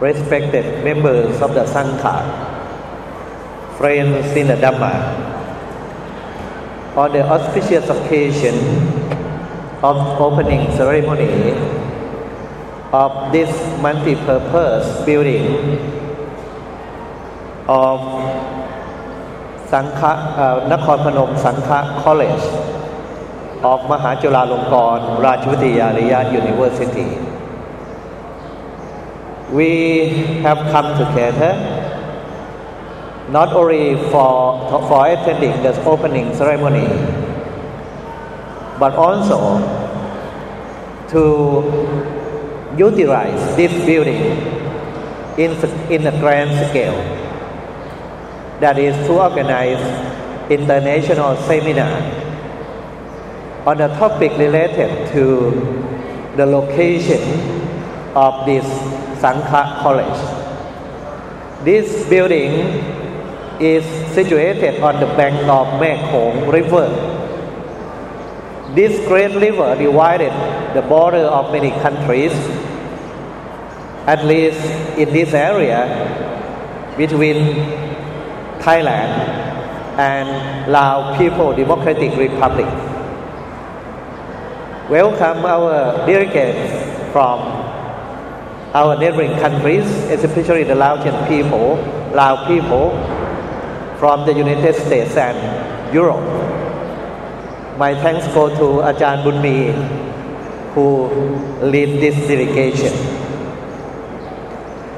respected members of the Sangha, friends in the Dhamma, on the auspicious occasion of opening ceremony of this multi-purpose building of Sangha, uh, Nakhon Phanom Sangha College of Mahajula Rajavitiyalaya University. We have come together not only for, for attending the opening ceremony, but also to utilize this building in, in a grand scale. That is to organize international seminar on a topic related to the location of this Sangha College. This building is situated on the bank of Mekong River. This great river divided the border of many countries, at least in this area between Thailand and Lao People Democratic Republic. Welcome our delegates from our neighboring countries, especially the Laotian people, Lao people from the United States and Europe. My thanks go to Ajahn Bunmi who lead this delegation.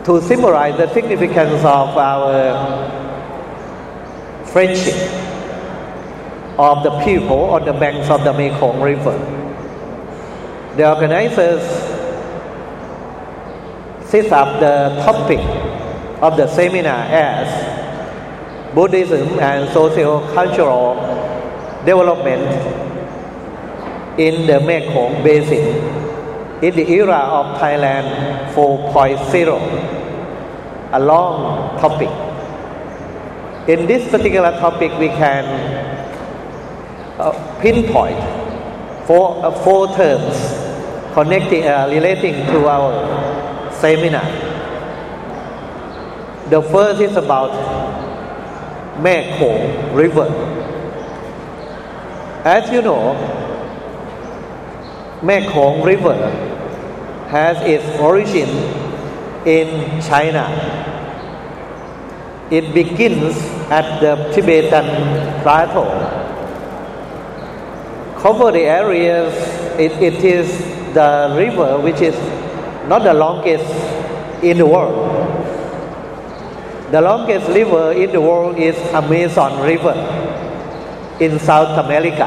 To symbolize the significance of our friendship of the people on the banks of the Mekong River, the organizers set up the topic of the seminar as Buddhism and socio-cultural development in the Mekong Basin in the era of Thailand 4.0, a long topic. In this particular topic, we can uh, pinpoint four, uh, four terms connecting, uh, relating to our seminar. The first is about Mekong River. As you know, Mekong River has its origin in China. It begins at the Tibetan plateau. Cover the areas, it, it is the river which is not the longest in the world. The longest river in the world is Amazon River in South America.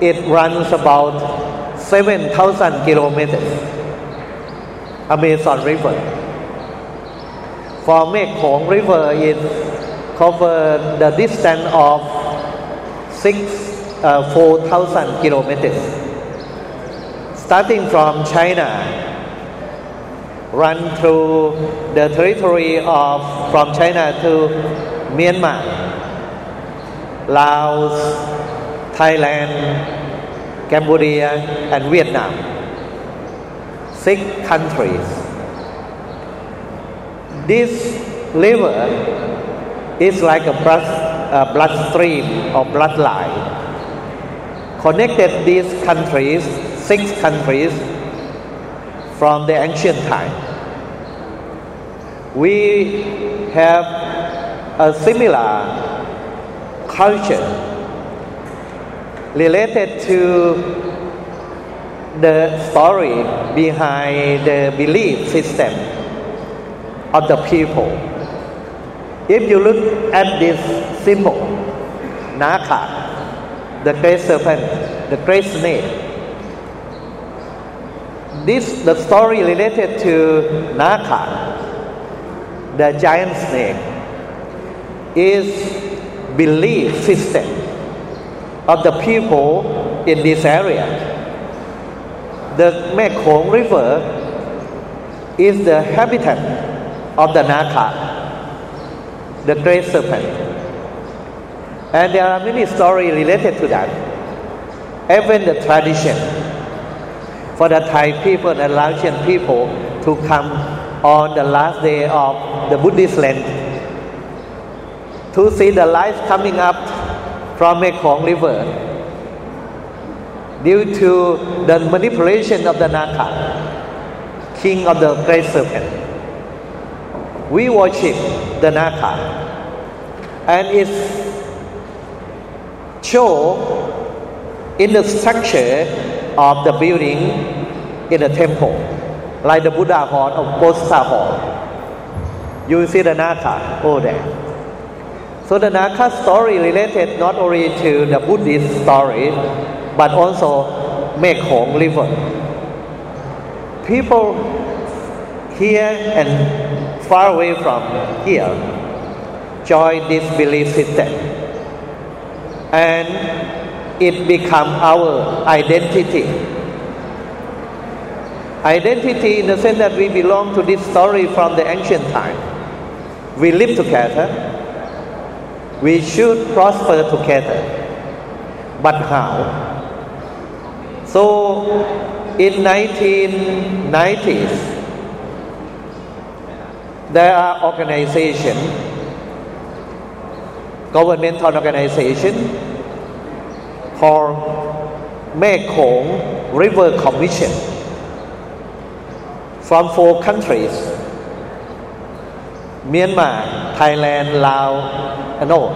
It runs about 7,000 kilometers. Amazon River. For Mekong River, it covers the distance of six, uh, 4,000 kilometers. Starting from China, run through the territory of from China to Myanmar, Laos, Thailand, Cambodia, and Vietnam. Six countries. This river is like a blood, a bloodstream or bloodline. Connected these countries, six countries, from the ancient time. We have a similar culture related to the story behind the belief system of the people. If you look at this symbol, Naka, the great serpent, the great snake, this the story related to Naka, the giant snake, is belief system of the people in this area. The Mekong River is the habitat of the Naka, the great serpent. And there are many stories related to that. Even the tradition for the Thai people and Laotian people to come on the last day of the Buddhist Lent to see the light coming up from Mekong River due to the manipulation of the Naka, king of the great serpent. We worship the Naka and it's show in the structure of the building in the temple, like the Buddha Hall or Bodhisattva Hall. You see the Naka over there. So the Naka story related not only to the Buddhist story, but also Mekong River. People here and far away from here join this belief system, and it become our identity. Identity in the sense that we belong to this story from the ancient time. We live together we should prosper together. But how? So in 1990s, there are organization, governmental organization called Mekong River Commission from four countries Myanmar, Thailand, Laos, no,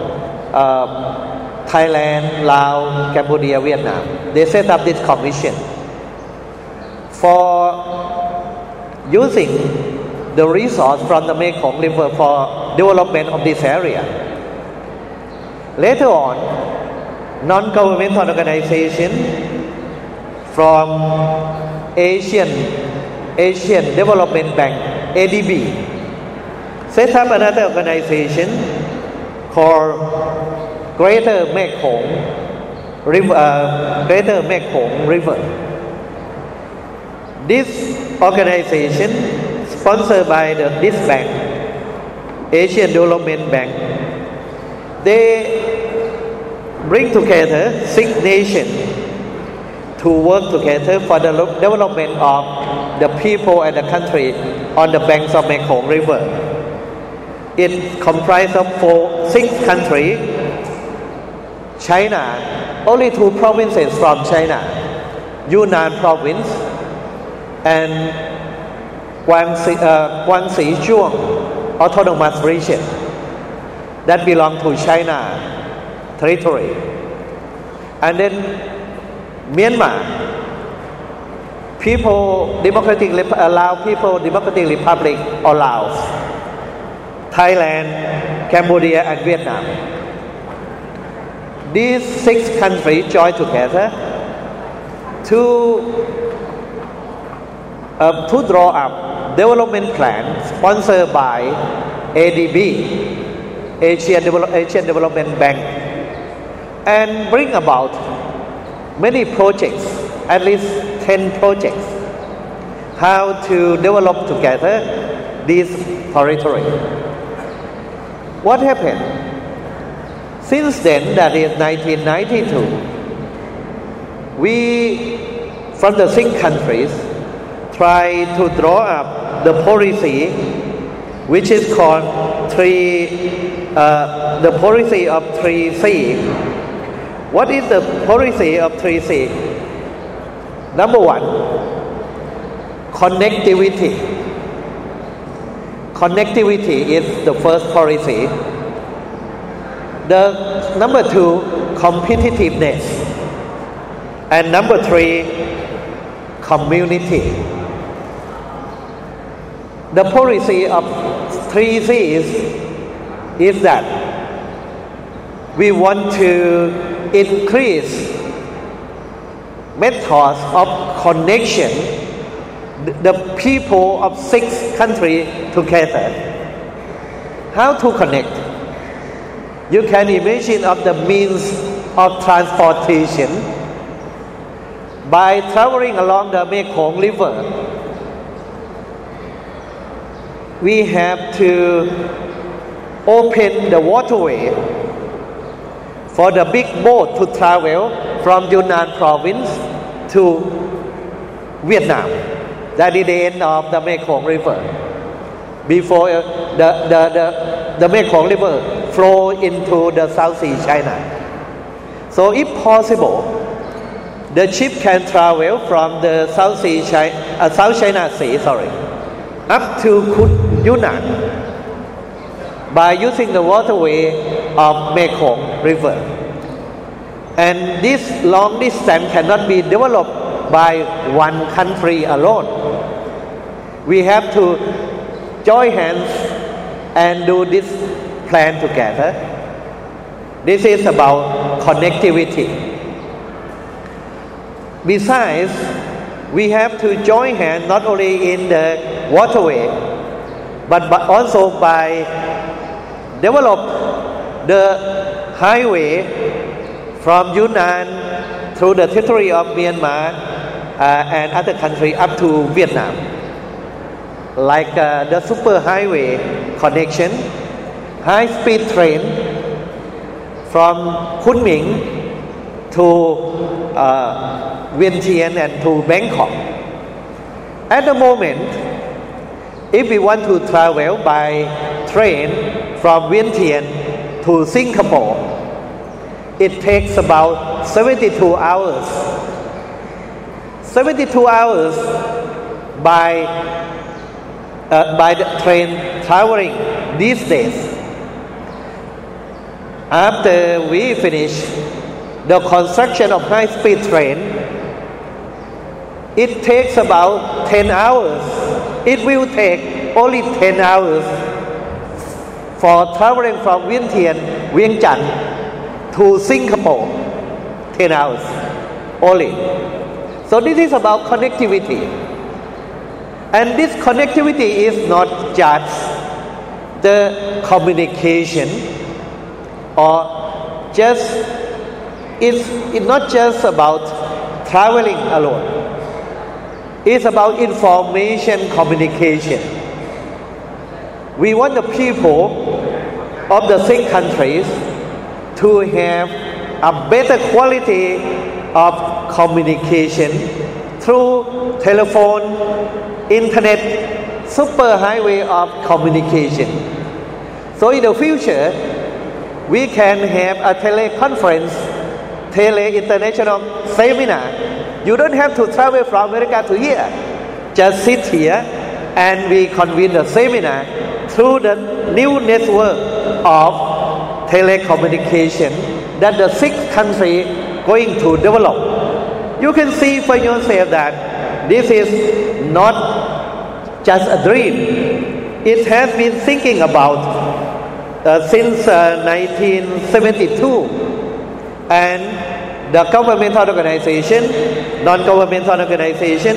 uh, Thailand, Laos, Cambodia, Vietnam. They set up this commission for using the resource from the Mekong River for development of this area. Later on, non-governmental organization from Asian Asian Development Bank ADB set up another organization called Greater Mekong River, uh, Greater Mekong River. This organization, sponsored by the, this bank, Asian Development Bank, they bring together six nations to work together for the development of the people and the country on the banks of Mekong River. It comprises of four, six countries. China, only two provinces from China, Yunnan province and Guangxi, uh, Guangxi Zhuang autonomous region that belong to China territory. And then Myanmar, people democratic Lao people democratic republic or Laos Thailand, Cambodia, and Vietnam. These six countries joined together to uh, to draw up development plan sponsored by ADB, Asian, Devel- Asian Development Bank, and bring about many projects, at least 10 projects, how to develop together this territory. What happened? Since then, that is 1992, we, from the six countries, try to draw up the policy which is called three, uh, the policy of 3C. What is the policy of 3C? Number one, connectivity Connectivity is the first policy. The number two, competitiveness. And number three, community. The policy of three C's is that we want to increase methods of connection the people of six countries together. How to connect? You can imagine of the means of transportation by traveling along the Mekong River. We have to open the waterway for the big boat to travel from Yunnan province to Vietnam That is the end of the Mekong River. Before uh, the, the, the, the Mekong River flow into the South Sea China. So if possible, the ship can travel from the South Sea China, uh, South China Sea, sorry, up to Yunnan by using the waterway of Mekong River. And this long distance cannot be developed by one country alone. We have to join hands and do this plan together. This is about connectivity. Besides, we have to join hands not only in the waterway, but, but also by develop the highway from Yunnan through the territory of Myanmar uh, and other countries up to Vietnam, like uh, the super highway connection, high speed train from Kunming to uh, Vientiane and to Bangkok. At the moment, if we want to travel by train from Vientiane to Singapore, it takes about 72 hours. 72 hours by, uh, by the train traveling these days. After we finish the construction of high speed train, it takes about 10 hours. It will take only 10 hours for traveling from Vientiane, Vientiane to Singapore 10 hours only. So this is about connectivity. And this connectivity is not just the communication or just it's, it's not just about traveling alone. It's about information communication. We want the people of the six countries to have a better quality of communication through telephone, internet, superhighway of communication. So in the future, we can have a teleconference, tele-international seminar. You don't have to travel from America to here. Just sit here and we convene the seminar through the new network of telecommunication that the six country going to develop. You can see for yourself that this is not just a dream. It has been thinking about uh, since uh, 1972 and the governmental organization, non-governmental organization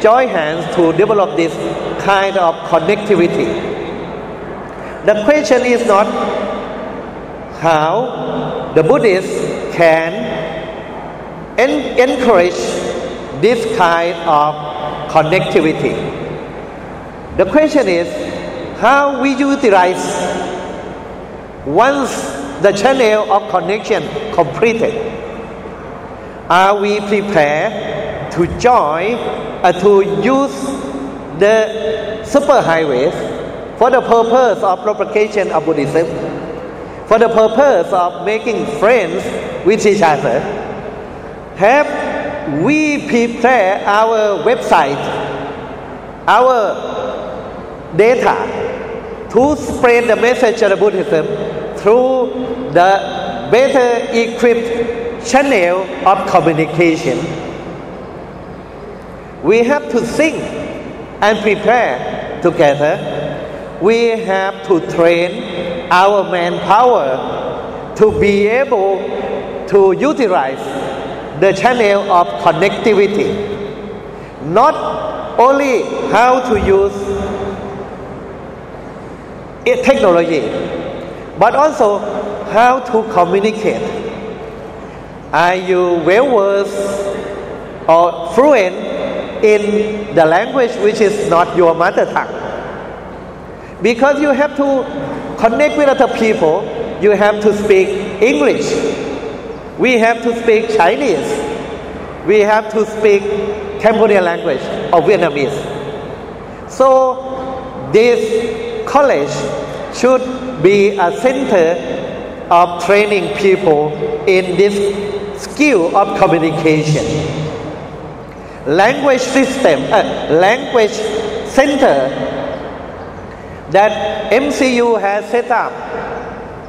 join hands to develop this kind of connectivity. The question is not how the Buddhists can en- encourage this kind of connectivity. The question is how we utilize once the channel of connection completed. Are we prepared to join, uh, to use the superhighways for the purpose of propagation of Buddhism? for the purpose of making friends with each other, have we prepared our website, our data to spread the message of Buddhism through the better equipped channel of communication? We have to think and prepare together. We have to train our manpower to be able to utilize the channel of connectivity. Not only how to use technology, but also how to communicate. Are you well versed or fluent in the language which is not your mother tongue? Because you have to connect with other people, you have to speak English. We have to speak Chinese. We have to speak Cambodian language or Vietnamese. So this college should be a center of training people in this skill of communication. Language system, uh, language center that MCU has set up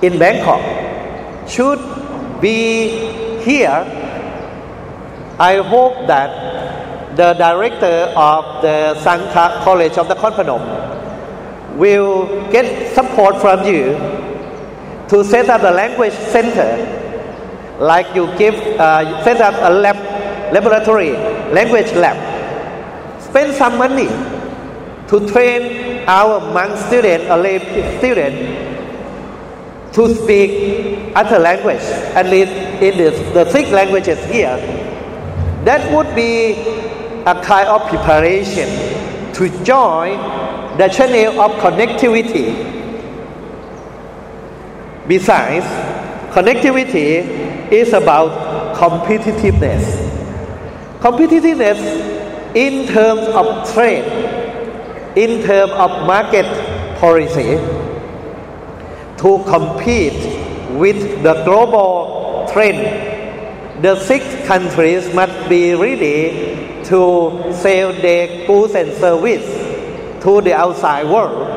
in Bangkok should be here. I hope that the director of the Sangha College of Nakhon Phanom will get support from you to set up a language center, like you give uh, set up a lab laboratory, language lab. Spend some money to train our monk student or lay student to speak other language, at least in the, the six languages here. That would be a kind of preparation to join the channel of connectivity Besides, connectivity is about competitiveness. Competitiveness in terms of trade, in terms of market policy, to compete with the global trend, the six countries must be ready to sell their goods and service to the outside world.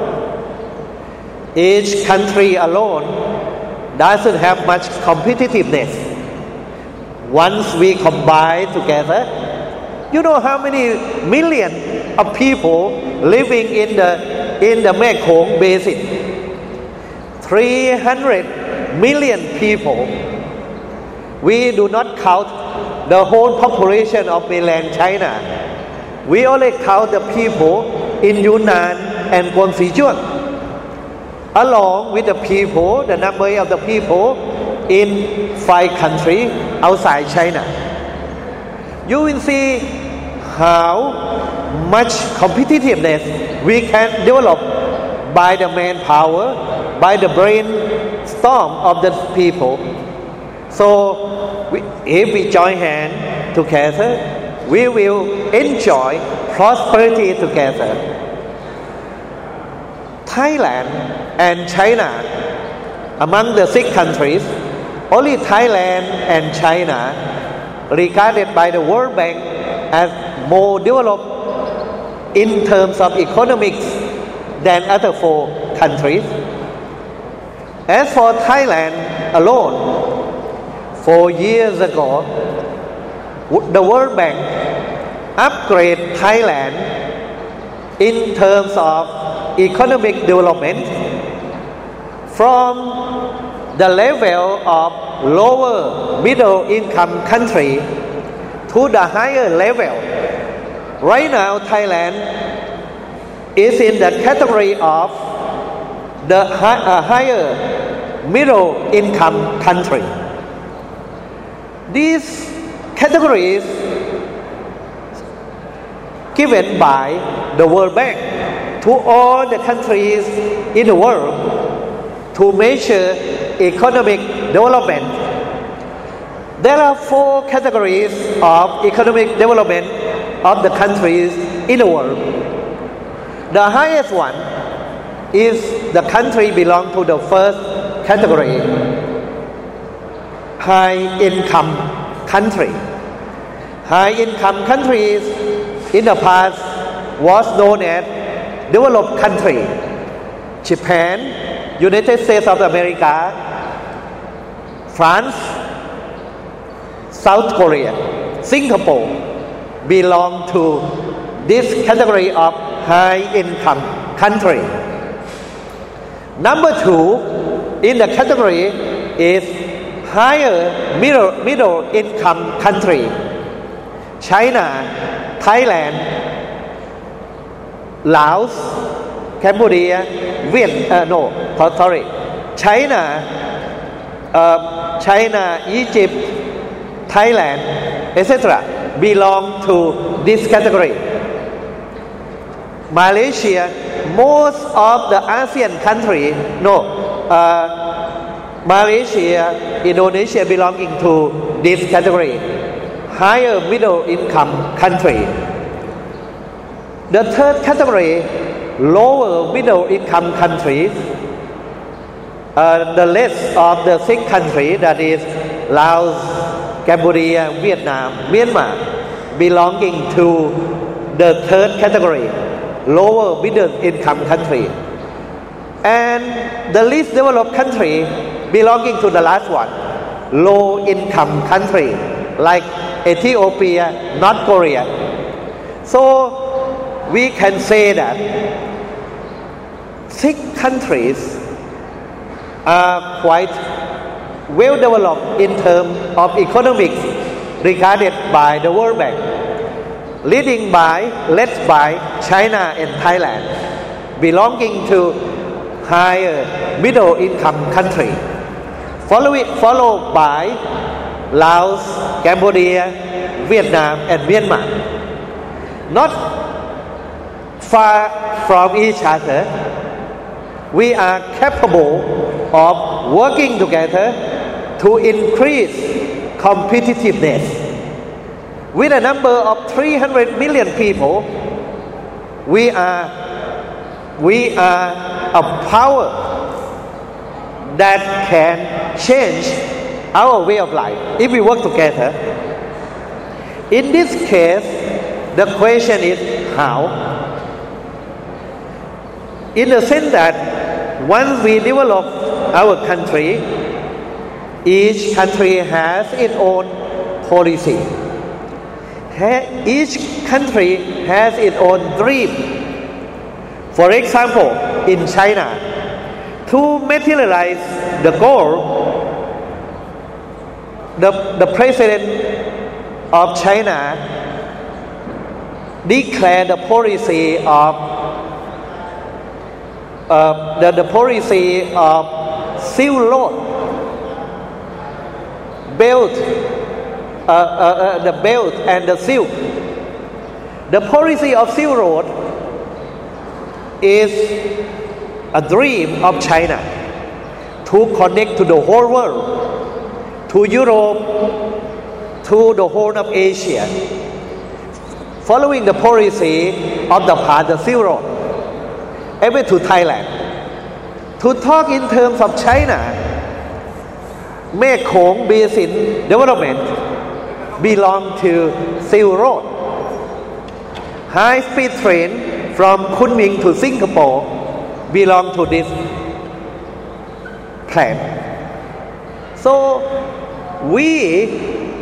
Each country alone doesn't have much competitiveness. Once we combine together, you know how many million of people living in the in the Mekong Basin? 300 million people. We do not count the whole population of mainland China. We only count the people in Yunnan and Guangxi along with the people, the number of the people in five countries outside China. You will see how much competitiveness we can develop by the manpower, by the brainstorm of the people. So, we, if we join hands together, we will enjoy prosperity together. Thailand and China, among the six countries, only Thailand and China, regarded by the World Bank as more developed in terms of economics than other four countries. As for Thailand alone, four years ago, the World Bank upgraded Thailand in terms of economic development from the level of lower middle income country to the higher level. Right now, Thailand is in the category of the high, uh, higher middle income country. These categories given by the World Bank to all the countries in the world to measure economic development. There are four categories of economic development of the countries in the world. The highest one is the country belong to the first category, high income country. High income countries in the past was known as developed country Japan United States of America France South Korea Singapore belong to this category of high income country. Number two in the category is higher middle, middle income country. China Thailand Laos, Cambodia, Vietnam, uh, no, sorry, China, uh, China, Egypt, Thailand, etc. belong to this category. Malaysia, most of the ASEAN country, no, uh, Malaysia, Indonesia belonging to this category, higher middle income country. The third category, lower middle income countries, uh, the list of the six countries that is Laos, Cambodia, Vietnam, Myanmar, belonging to the third category, lower middle income country. And the least developed country belonging to the last one, low income country like Ethiopia, North Korea. So we can say that six countries are quite well developed in terms of economics regarded by the World Bank, leading by led by China and Thailand, belonging to higher middle income country, followed, followed by Laos, Cambodia, Vietnam, and Myanmar. Not far from each other, we are capable of working together to increase competitiveness. With a number of 300 million people, we are, we are a power that can change our way of life if we work together. In this case, the question is how? In the sense that once we develop our country, each country has its own policy. Each country has its own dream. For example, in China, to materialize the goal, the, the president of China declared the policy of uh, the, the policy of Silk Road belt, uh, uh, uh, the belt and the silk. The policy of Silk Road is a dream of China to connect to the whole world, to Europe, to the whole of Asia, following the policy of the path of Silk Road, even to Thailand. To talk in terms of China, Mekong Basin Development belong to Silk Road. High-speed train from Kunming to Singapore belong to this plan. So we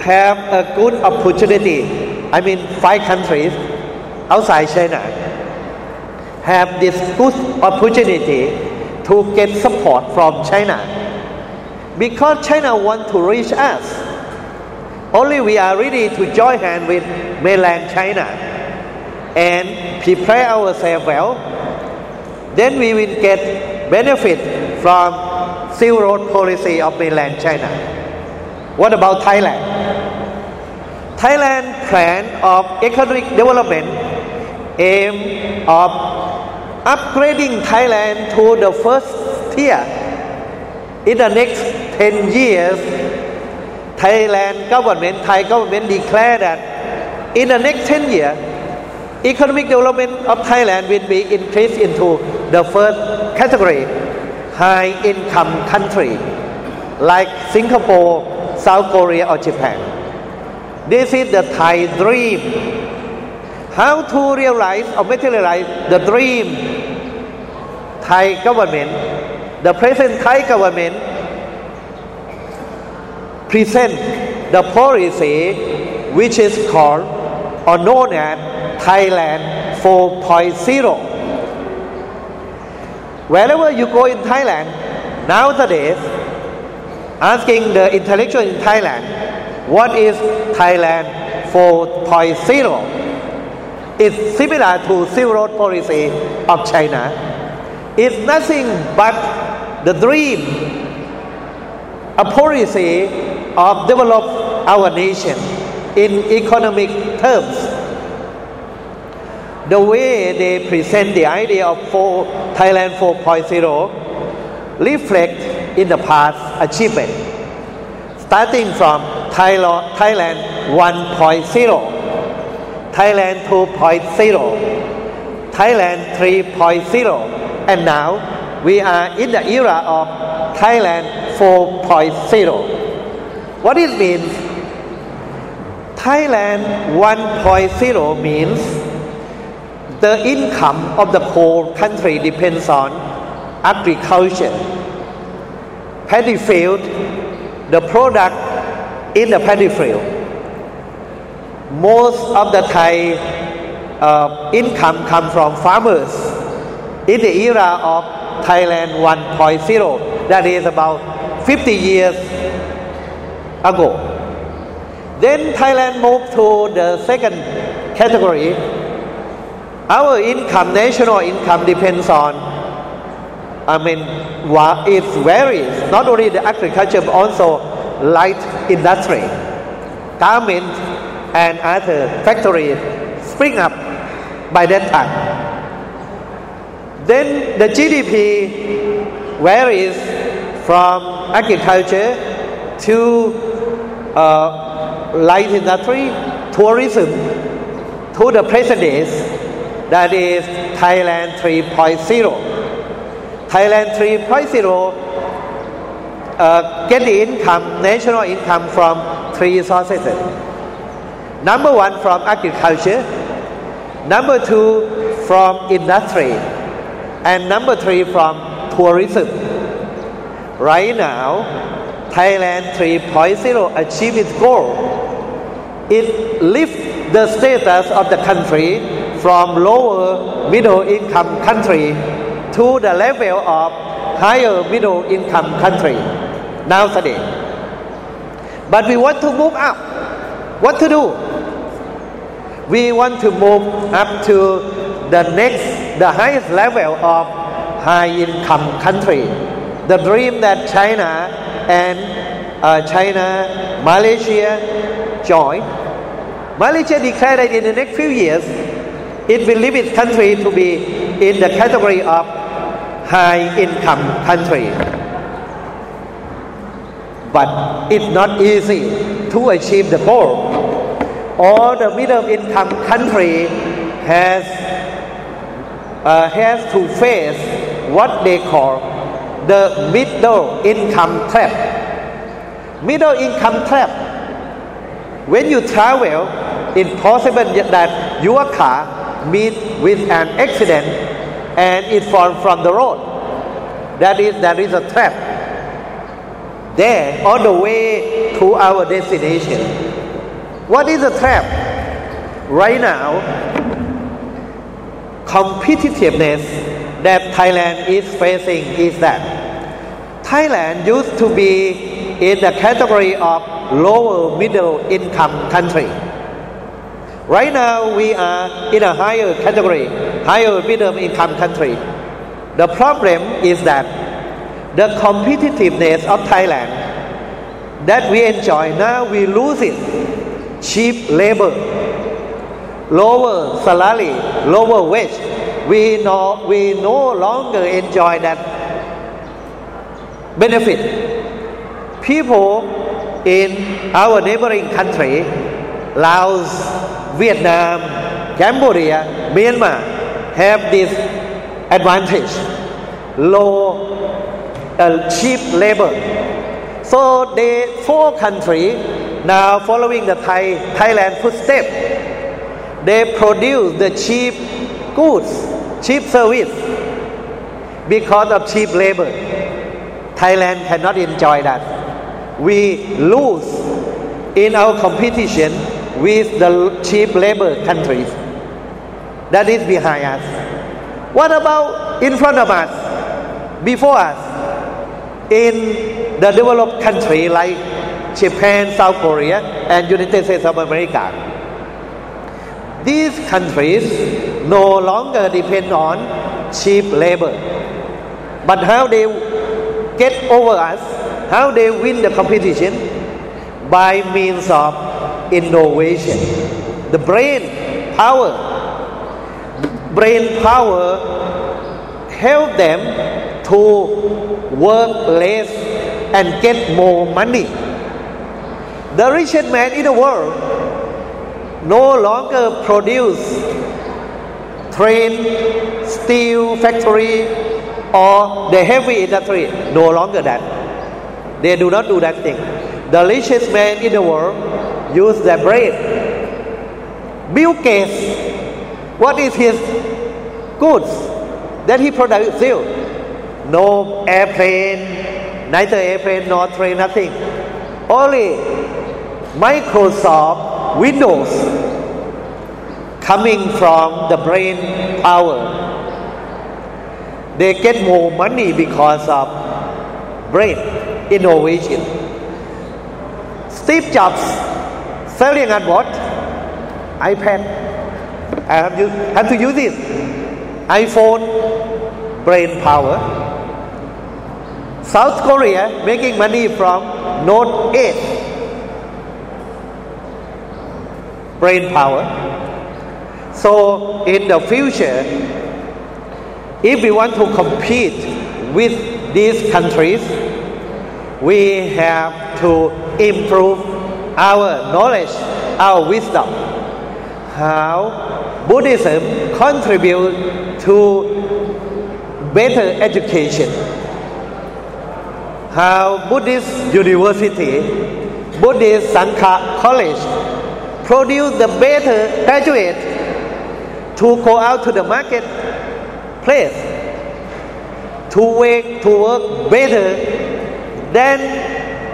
have a good opportunity. I mean, five countries outside China have this good opportunity to get support from China because China want to reach us. Only we are ready to join hand with mainland China and prepare ourselves well. Then we will get benefit from Silk Road policy of mainland China. What about Thailand? Thailand plan of economic development aim of upgrading Thailand to the first tier in the next 10 years, Thailand government, Thai government declare that in the next 10 years, economic development of Thailand will be increased into the first category, high income country, like Singapore, South Korea or Japan. This is the Thai dream. How to realize or materialize the dream Thai government the present Thai government present the policy which is called or known as Thailand 4.0. Wherever you go in Thailand, nowadays, asking the intellectual in Thailand, what is Thailand 4.0? It's similar to Road policy of China. It's nothing but the dream, a policy of develop our nation in economic terms. The way they present the idea of four, Thailand 4.0 reflect in the past achievement, starting from Thailand 1.0, Thailand 2.0, Thailand 3.0 and now we are in the era of Thailand 4.0 what it means? Thailand 1.0 means the income of the whole country depends on agriculture. Paddy field the product in the paddy field most of the Thai uh, income come from farmers. In the era of Thailand 1.0 that is about 50 years ago. Then Thailand moved to the second category. Our income national income depends on I mean it varies. Not only the agriculture but also light industry. Garment and other factories spring up by that time. Then the GDP varies from agriculture to uh, light industry, tourism, to the present days, that is Thailand 3.0. Thailand 3.0 uh, get the income, national income from three sources. Number one from agriculture, number two from industry, and number three from tourism. Right now, Thailand 3.0 achieved its goal. It lifts the status of the country from lower middle income country to the level of higher middle income country nowadays. But we want to move up. What to do? we want to move up to the next, the highest level of high income country. The dream that China and uh, China, Malaysia join. Malaysia declared that in the next few years, it will leave its country to be in the category of high income country. But it's not easy to achieve the goal all the middle income country has uh, has to face what they call the middle income trap. Middle income trap. When you travel, it's possible that your car meet with an accident and it falls from the road. That is that is a trap. There, on the way to our destination, what is a trap? Right now, competitiveness that Thailand is facing is that Thailand used to be in the category of lower middle income country. Right now, we are in a higher category, higher middle income country. The problem is that the competitiveness of Thailand that we enjoy now, we lose it cheap labor, lower salary, lower wage. We no, we no longer enjoy that benefit. People in our neighboring country, Laos, Vietnam, Cambodia, Myanmar, have this advantage low, uh, cheap labor. So the four countries now, following the Thai, Thailand footstep, they produce the cheap goods, cheap service because of cheap labor. Thailand cannot enjoy that. We lose in our competition with the cheap labor countries. That is behind us. What about in front of us, before us? In the developed country like Japan, South Korea, and United States of America. These countries no longer depend on cheap labor. But how they get over us, how they win the competition? By means of innovation. The brain power. Brain power help them to work less and get more money the richest man in the world no longer produce train, steel factory, or the heavy industry. No longer that. They do not do that thing. The richest man in the world use their brain. Bill Gates, what is his goods that he produces? No airplane, neither airplane nor train, nothing. Only Microsoft Windows coming from the brain power. They get more money because of brain innovation. Steve Jobs selling at what? iPad. I have, use, have to use it. iPhone, brain power. South Korea making money from Note 8. Brain power. So in the future, if we want to compete with these countries, we have to improve our knowledge, our wisdom, how Buddhism contribute to better education, how Buddhist university, Buddhist Sangha college produce the better graduate to go out to the market place to work to work better than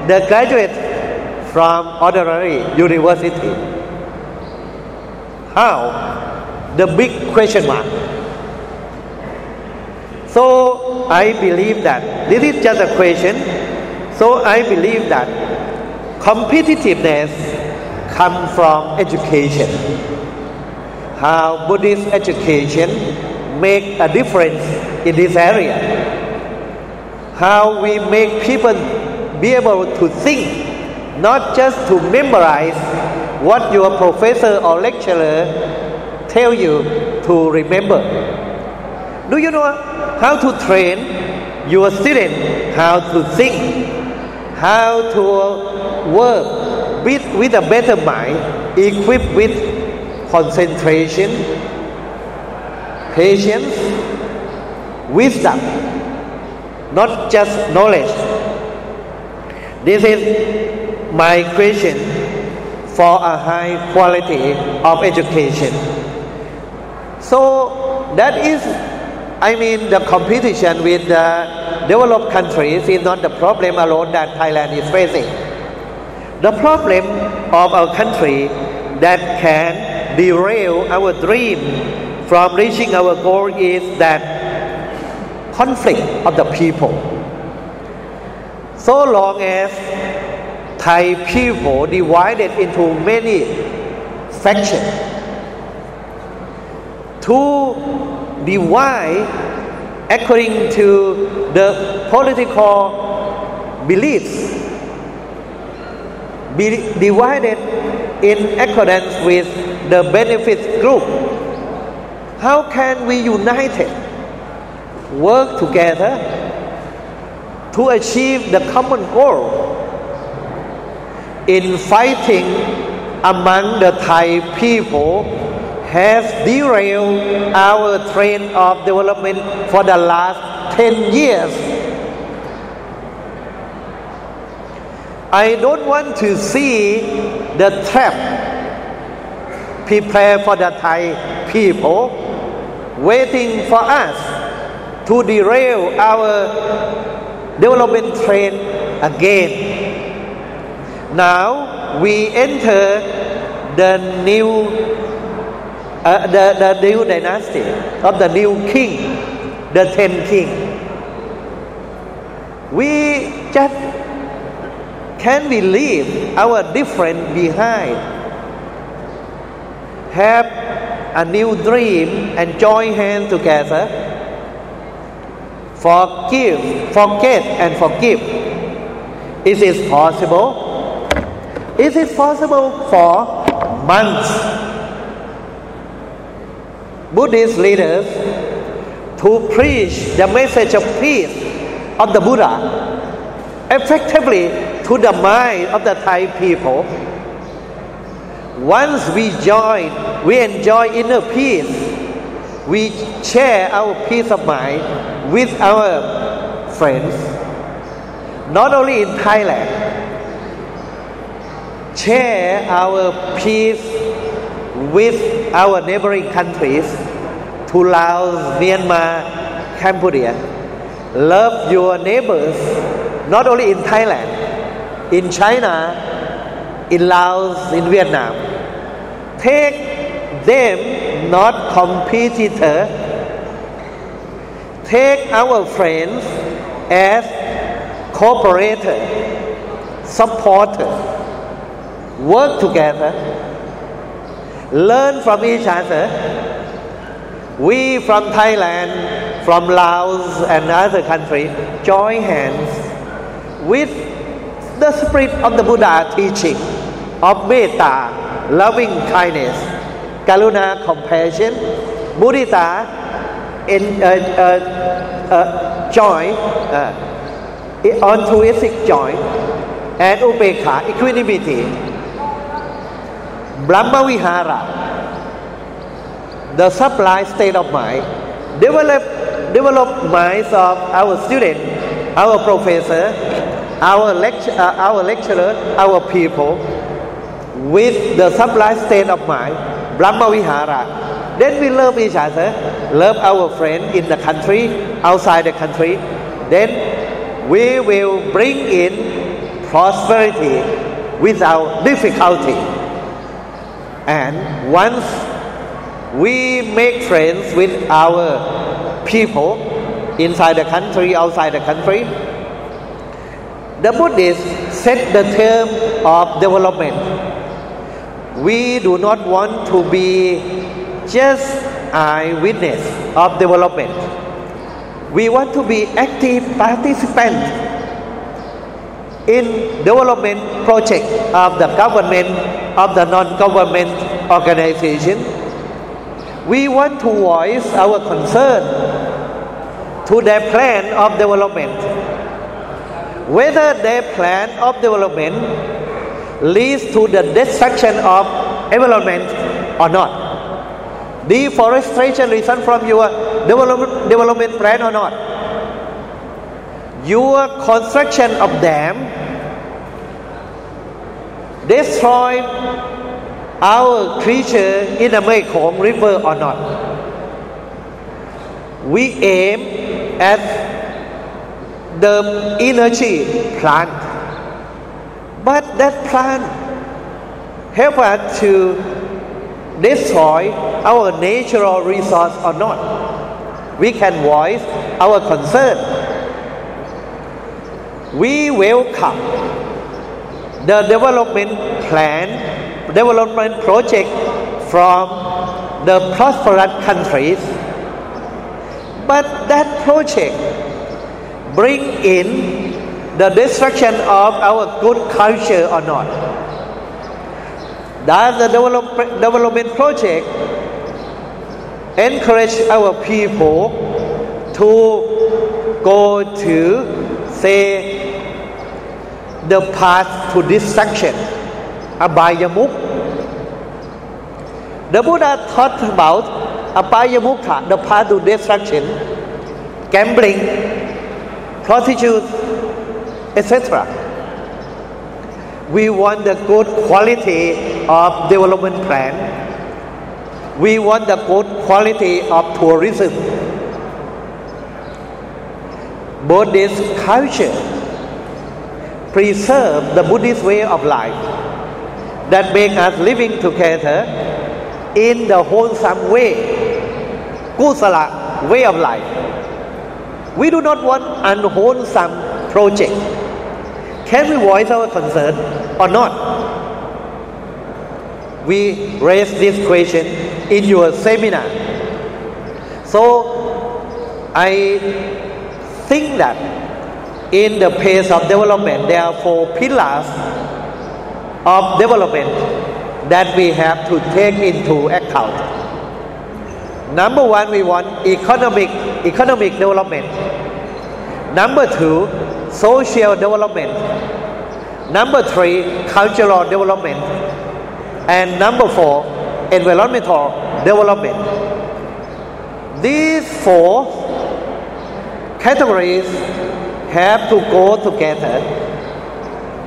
the graduate from ordinary university. How? The big question mark. So I believe that this is just a question. So I believe that competitiveness comes from education. How Buddhist education make a difference in this area how we make people be able to think, not just to memorize what your professor or lecturer tell you to remember. Do you know how to train your student how to think, how to work with, with a better mind, equipped with concentration, patience, wisdom not just knowledge. This is my question for a high quality of education. So that is, I mean, the competition with the developed countries is not the problem alone that Thailand is facing. The problem of our country that can derail our dream from reaching our goal is that conflict of the people. So long as Thai people divided into many factions, to divide according to the political beliefs, be divided in accordance with the benefits group. How can we unite it? work together to achieve the common goal in fighting among the Thai people has derailed our train of development for the last 10 years. I don't want to see the trap prepared for the Thai people waiting for us to derail our development train again. Now we enter the new uh, the, the new dynasty of the new king, the ten king. We just can we leave our different behind? Have a new dream and join hands together Forgive, forget, and forgive. Is it possible? Is it possible for monks, Buddhist leaders, to preach the message of peace of the Buddha effectively to the mind of the Thai people? Once we join, we enjoy inner peace we share our peace of mind with our friends, not only in Thailand, share our peace with our neighboring countries to Laos, Myanmar, Cambodia. Love your neighbors, not only in Thailand, in China, in Laos, in Vietnam. Take them not competitor. Take our friends as cooperator, supporter. Work together. Learn from each other. We from Thailand, from Laos and other countries join hands with the spirit of the Buddha teaching of metta, loving kindness, karuna, compassion, mudita, in, uh, uh, uh, joy, uh, altruistic joy, and upekha, equanimity, Brahma Vihara, the sublime state of mind, develop, develop minds of our student, our professor, our, lecture, uh, our lecturer, our people, with the sublime state of mind, Brahma Vihara. Then we love each other, love our friend in the country, outside the country. Then we will bring in prosperity without difficulty. And once we make friends with our people inside the country, outside the country, the Buddhists set the term of development. We do not want to be just eyewitness of development. We want to be active participant in development project of the government, of the non-government organization. We want to voice our concern to their plan of development. Whether their plan of development leads to the destruction of environment or not. The deforestation result from your development, development plan or not. Your construction of dam destroy our creature in the Mekong River or not. We aim at the energy plant, but that plant help us to destroy our natural resource or not. We can voice our concern. We welcome the development plan, development project from the prosperous countries, but that project bring in the destruction of our good culture or not. Does the develop, development project encourage our people to go to say the path to destruction, Abhayamuk. The Buddha taught about Abhayamukha, the path to destruction, gambling, prostitutes, etc. We want the good quality of development plan. We want the good quality of tourism. Buddhist culture preserve the Buddhist way of life that make us living together in the wholesome way, kusala way of life. We do not want unwholesome project. Can we voice our concern or not? We raise this question in your seminar. So I think that in the pace of development, there are four pillars of development that we have to take into account. Number one, we want economic economic development. Number two, social development. Number three, cultural development. And number four, environmental development. These four categories have to go together.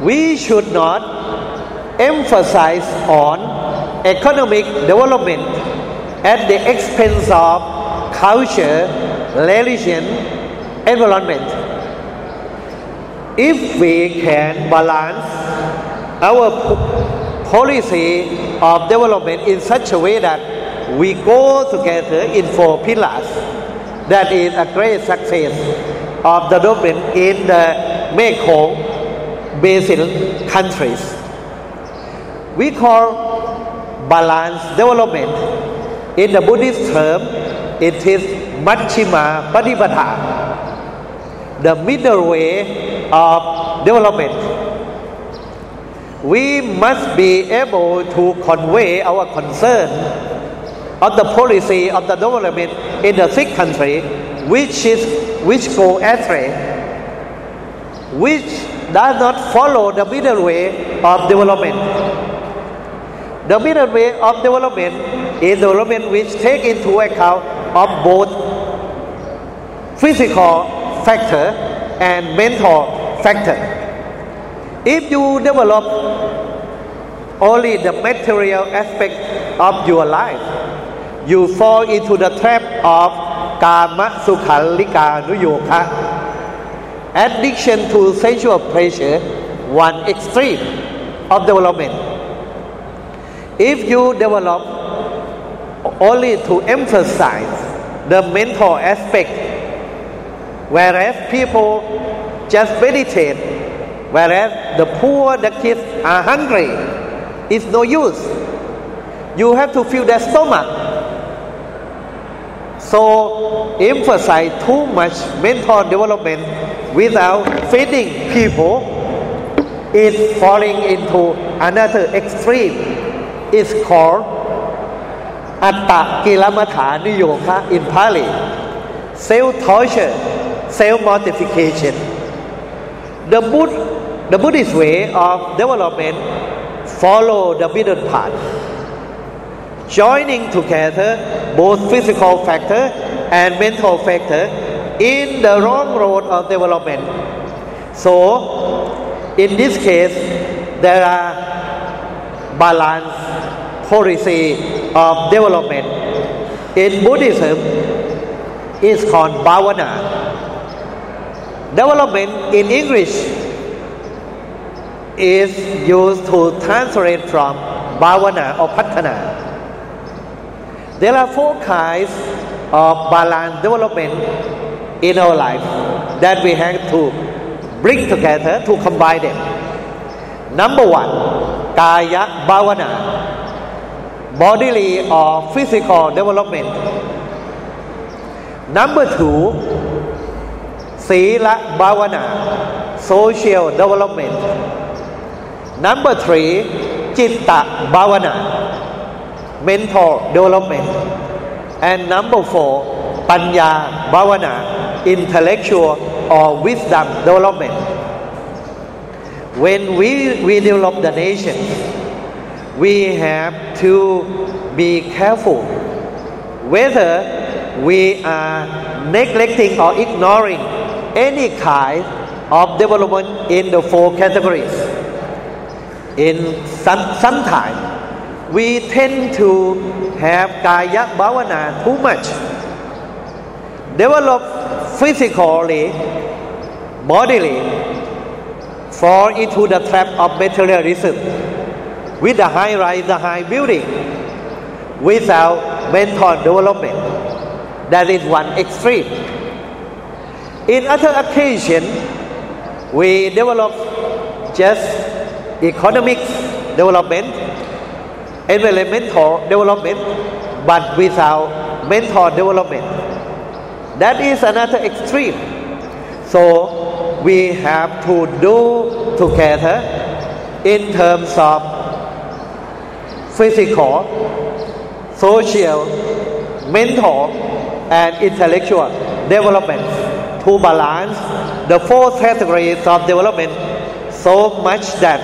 We should not emphasize on economic development at the expense of culture, religion, environment. If we can balance our po- policy of development in such a way that we go together in four pillars, that is a great success of the development in the Mekong Basin countries. We call balanced development in the Buddhist term, it is Majjhima Patipada, the middle way of development. We must be able to convey our concern of the policy of the development in the sick country, which is which go astray, which does not follow the middle way of development. The middle way of development is development which take into account of both physical factor and mental factor. If you develop only the material aspect of your life, you fall into the trap of kama sukhalika nuyoka, addiction to sensual pleasure, one extreme of development. If you develop only to emphasize the mental aspect, whereas people just meditate, whereas the poor, the kids are hungry, it's no use. You have to fill their stomach. So emphasize too much mental development without feeding people is falling into another extreme. It's called Atta Kilamatha Niyoka in Pali. Self-torture, self-mortification. The, Bud- the Buddhist way of development follow the middle path joining together both physical factor and mental factor in the wrong road of development. So, in this case, there are balanced policy of development. In Buddhism, it's called bhavana. Development in English is used to translate from bhavana or patana. There are four kinds of balanced development in our life that we have to bring together to combine them. Number one, kaya bhavana, bodily or physical development. Number two, sila bhavana, social development. Number three, chitta bhavana, mental development. And number four, panya bhavana, intellectual or wisdom development. When we, we develop the nation, we have to be careful whether we are neglecting or ignoring any kind of development in the four categories. In some, sometime, we tend to have kaya bhavana too much. Develop physically, bodily, fall into the trap of materialism with the high rise, the high building, without mental development. That is one extreme. In other occasion, we develop just economic development, environmental development, but without mental development. That is another extreme. So we have to do together in terms of physical, social, mental, and intellectual development to balance the four categories of development so much that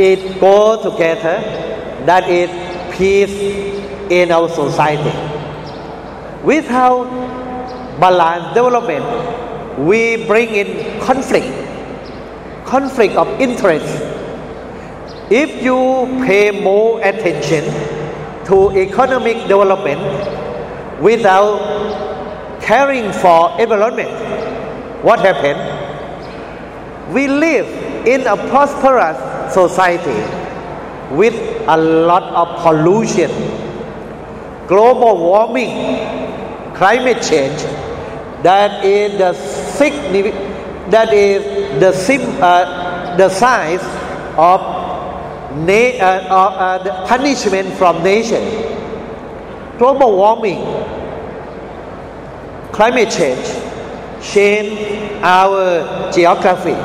it goes together that is peace in our society Without balanced development, we bring in conflict, conflict of interest. If you pay more attention to economic development without caring for environment, what happened? We live in a prosperous society with a lot of pollution, global warming, climate change. That is the that is the sim, uh, the size of na- uh, uh, the punishment from nation. Global warming, climate change, change our geography,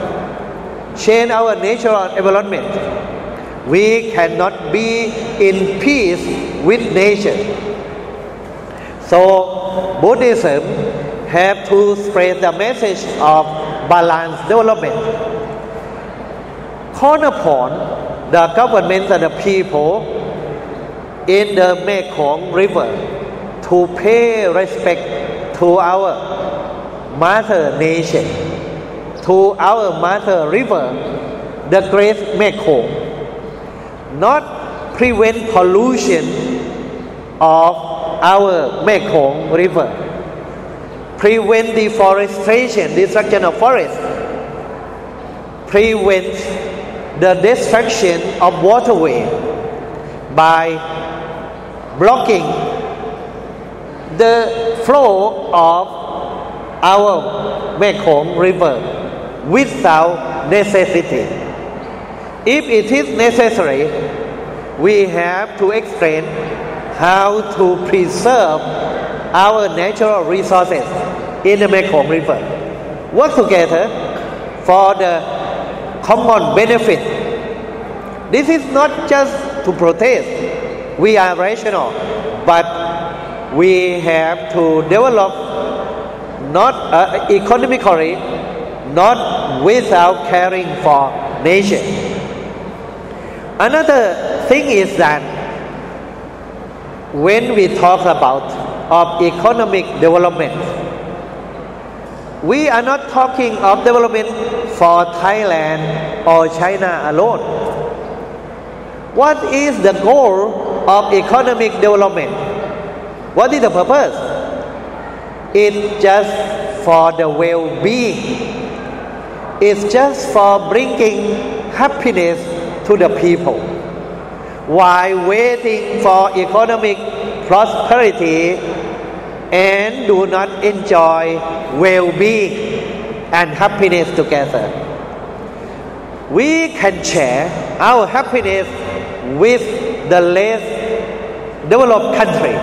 change our natural environment. We cannot be in peace with nature. So Buddhism have to spread the message of balanced development. Call upon the government and the people in the Mekong River to pay respect to our mother nation, to our mother river, the great Mekong. Not prevent pollution of our Mekong River, prevent deforestation, destruction of forest, prevent the destruction of waterway by blocking the flow of our Mekong River without necessity. If it is necessary, we have to explain how to preserve our natural resources in the Mekong River. Work together for the common benefit. This is not just to protest. We are rational, but we have to develop not uh, economically, not without caring for nation. Another thing is that when we talk about of economic development, we are not talking of development for Thailand or China alone. What is the goal of economic development? What is the purpose? It's just for the well-being. It's just for bringing happiness to the people. While waiting for economic prosperity and do not enjoy well-being and happiness together. We can share our happiness with the less developed country.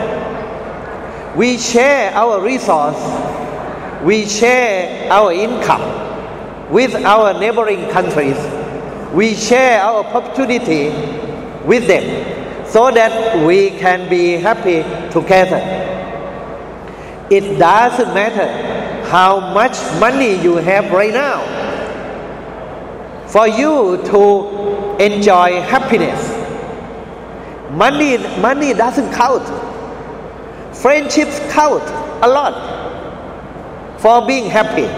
We share our resource, we share our income with our neighboring countries. We share our opportunity with them so that we can be happy together. It doesn't matter how much money you have right now for you to enjoy happiness. Money, money doesn't count. Friendships count a lot for being happy.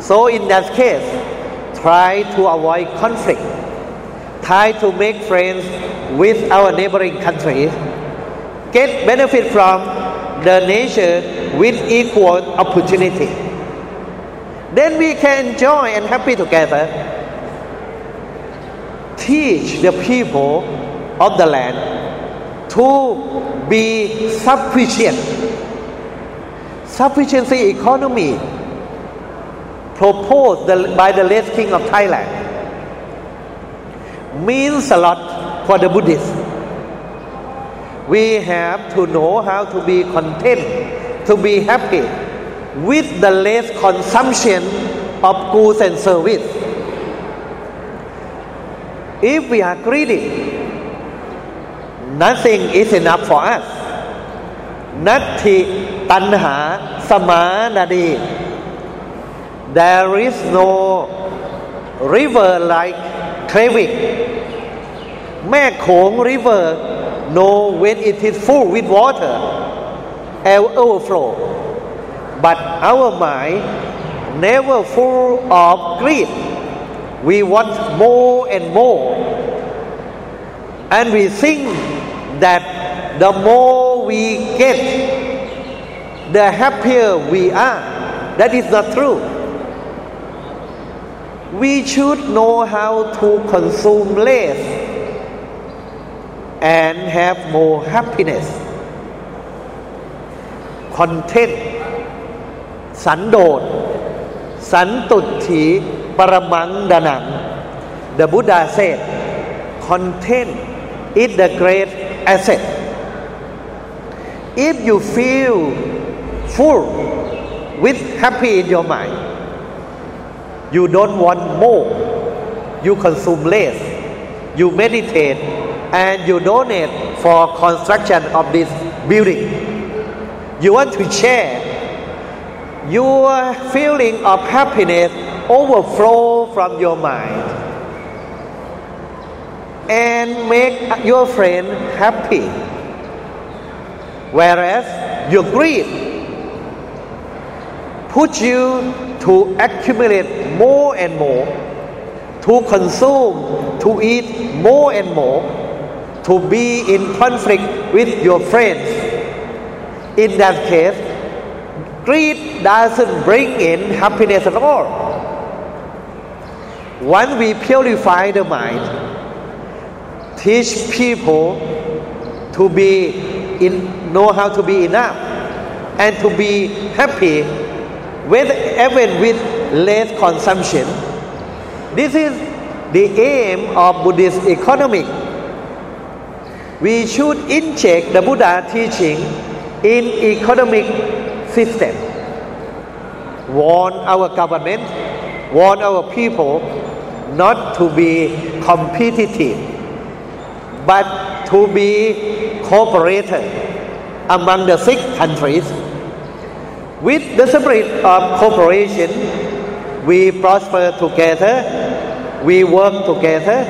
So, in that case, try to avoid conflict. Try to make friends with our neighboring countries. Get benefit from the nation with equal opportunity. Then we can enjoy and happy together. Teach the people of the land to be sufficient. Sufficiency economy proposed by the late king of Thailand means a lot for the Buddhists. We have to know how to be content, to be happy with the less consumption of goods and service. If we are greedy, nothing is enough for us. Nati tanha samanadi. There is no river like craving. แม่โขง river know when it is full with water it will overflow, but our mind never full of greed. We want more and more, and we think that the more we get, the happier we are. That is not true. We should know how to consume less and have more happiness. Content สันโดษสันตุถีปรมังดานัง The Buddha said content is the great asset if you feel full with happy in your mind you don't want more you consume less you meditate and you donate for construction of this building. You want to share your feeling of happiness overflow from your mind and make your friend happy. Whereas your greed puts you to accumulate more and more to consume to eat more and more to be in conflict with your friends. In that case greed doesn't bring in happiness at all. Once we purify the mind teach people to be in know how to be enough and to be happy with even with less consumption. This is the aim of buddhist economic we should inject the buddha teaching in economic system. Warn our government warn our people not to be competitive but to be cooperator among the six countries. With the spirit of cooperation we prosper together we work together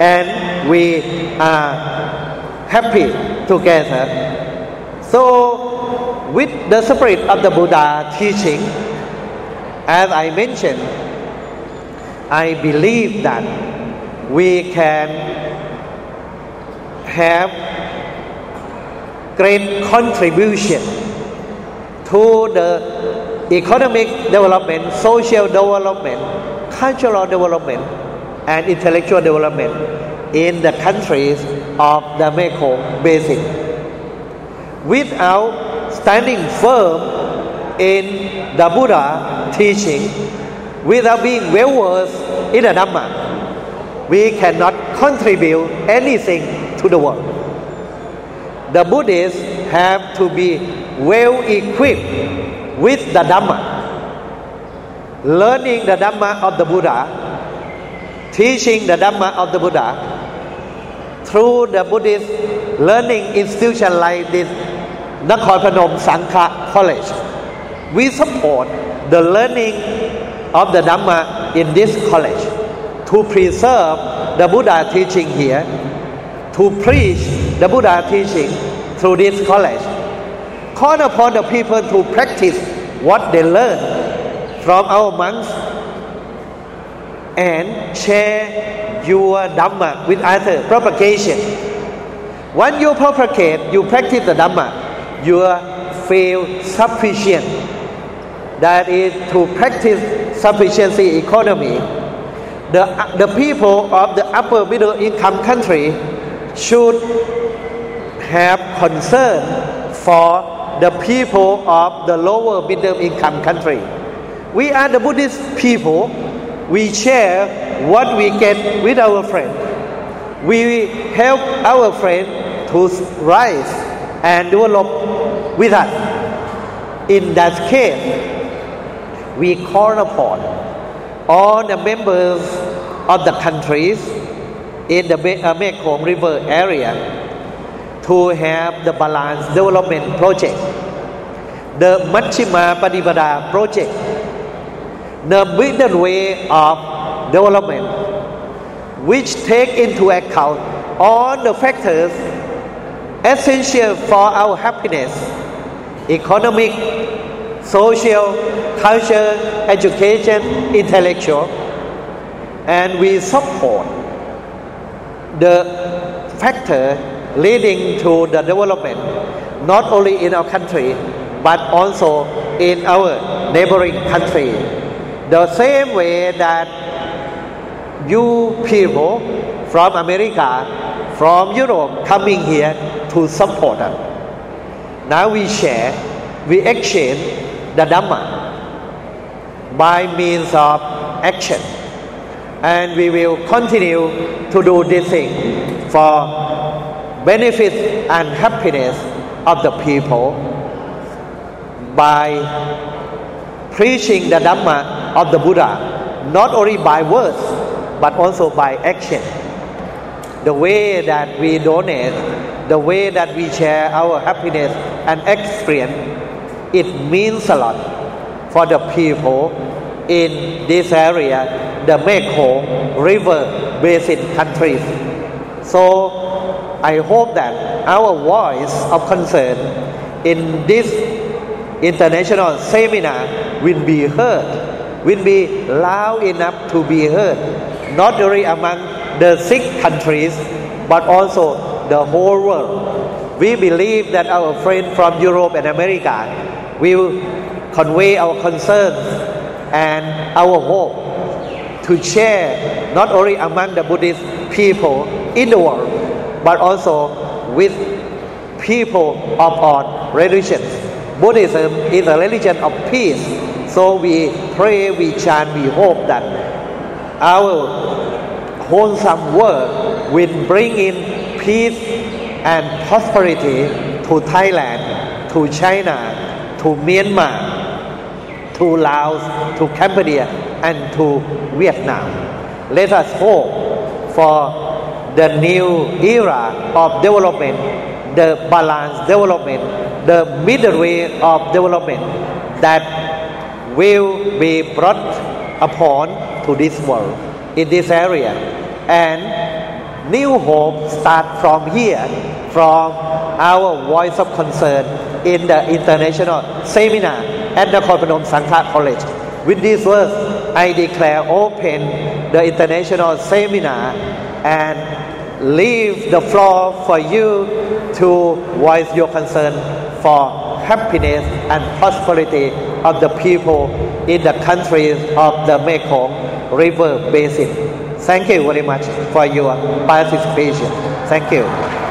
and we are happy together. So with the spirit of the buddha teaching as i mentioned i believe that we can have great contribution to the economic development, social development, cultural development, and intellectual development in the countries of the Mekong Basin. Without standing firm in the Buddha teaching, without being well versed in the Dhamma, we cannot contribute anything to the world. The Buddhists have to be well equipped with the Dhamma. Learning the Dhamma of the Buddha, teaching the Dhamma of the Buddha through the Buddhist learning institution like this Nakhon Phanom Sangha College. We support the learning of the Dhamma in this college to preserve the Buddha teaching here, to preach the Buddha teaching through this college. Call upon the people to practice what they learn from our monks and share your Dhamma with other Propagation. When you propagate, you practice the Dhamma, you feel sufficient. That is to practice sufficiency economy. The, the people of the upper middle income country should have concern for the people of the lower middle income country. We are the Buddhist people. We share what we get with our friend. We help our friend to rise and develop with us. In that case, we call upon all the members of the countries in the uh, Mekong River area to have the balanced development project, the Majjhima Patipada project, the middle way of development, which take into account all the factors essential for our happiness economic, social, culture, education, intellectual, and we support the factor leading to the development not only in our country but also in our neighboring country. The same way that you people from America, from Europe coming here to support us. Now we share, we exchange the Dhamma by means of action. And we will continue to do this thing for benefit and happiness of the people by preaching the Dhamma of the Buddha, not only by words, but also by action. The way that we donate, the way that we share our happiness and experience, it means a lot for the people in this area, the Mekong River Basin countries. So I hope that our voice of concern in this international seminar will be heard, will be loud enough to be heard, not only among the six countries, but also the whole world. We believe that our friends from Europe and America will convey our concerns and our hope to share not only among the Buddhist people in the world, but also with people of all religions. Buddhism is a religion of peace. So we pray, we chant, we hope that our wholesome work will bring in peace and prosperity to Thailand, to China, to Myanmar, to Laos, to Cambodia, and to Vietnam. Let us hope for the new era of development, the balanced development, the middle way of development that will be brought upon to this world in this area. And new hope start from here, from our voice of concern in the international seminar at the Phanom Sangha College. With these words, I declare open the international seminar and leave the floor for you to voice your concern for happiness and prosperity of the people in the countries of the Mekong River Basin. Thank you very much for your participation. Thank you.